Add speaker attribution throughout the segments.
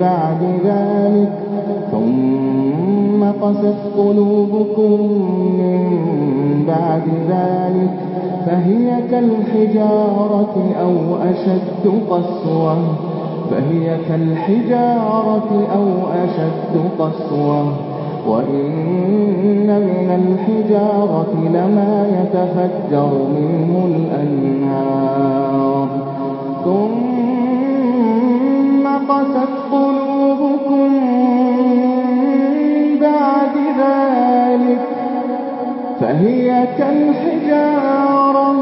Speaker 1: بعد ذلك ثم قست قلوبكم من بعد ذلك فهي كالحجارة أو أشد قسوة فهي كالحجارة أو أشد قسوة وإن من الحجارة لما يتفجر منه الأنهار ثم قست قلوبكم بعد ذلك فهي كالحجارة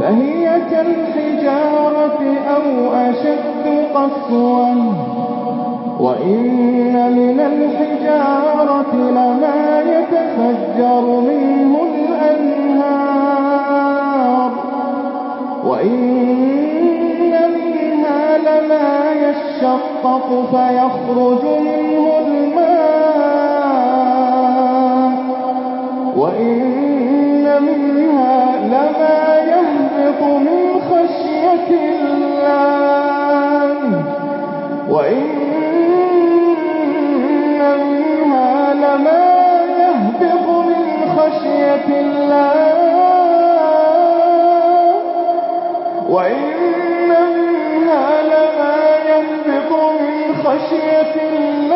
Speaker 1: فهي كالحجارة أو أشد قصوا وإن من الحجارة لما يتفجر منه الأنهار وإن لما يشقق فيخرج منه الماء وإن منها لما يهبط من خشية الله وإن منها لما يهبط من خشية الله وإن منها على ما ينبق من خشية الله